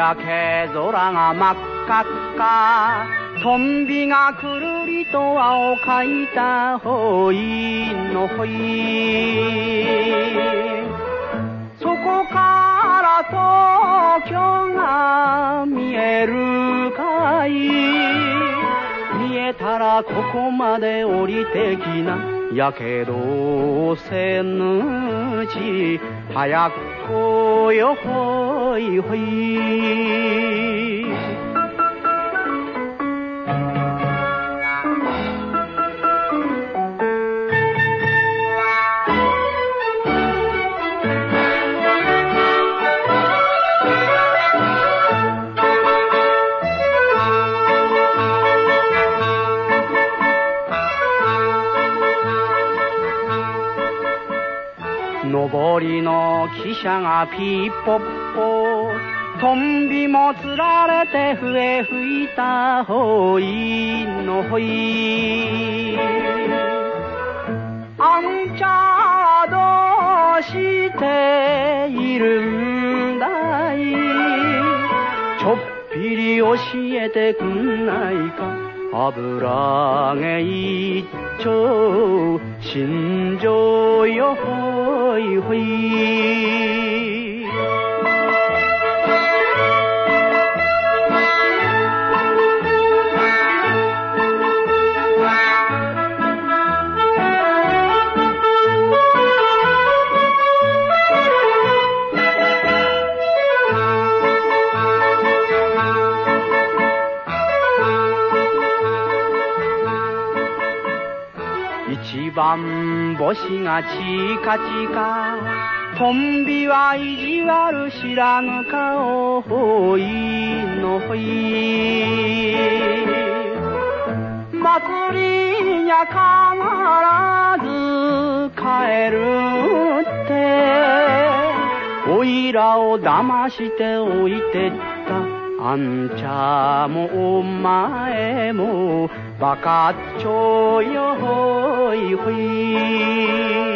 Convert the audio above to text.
焼け空が真っ赤っか。トンビがくるりと青かいたほいのほいそこから東京が見えるかい。見えたらここまで降りてきな。やけどせぬち早く来よほいほい。上りの汽車がピーポッポトンビもつられて笛吹いたほいのほい。あんちゃどうしているんだい。ちょっぴり教えてくんないか。油毛一丁心情よほい一番星がチカチカ。トンビは意地悪知らぬ顔ほいのほい。祭りにゃ必ず帰るって。おいらを騙しておいてった。あんちゃもお前も。バカっちょよ。ほいほい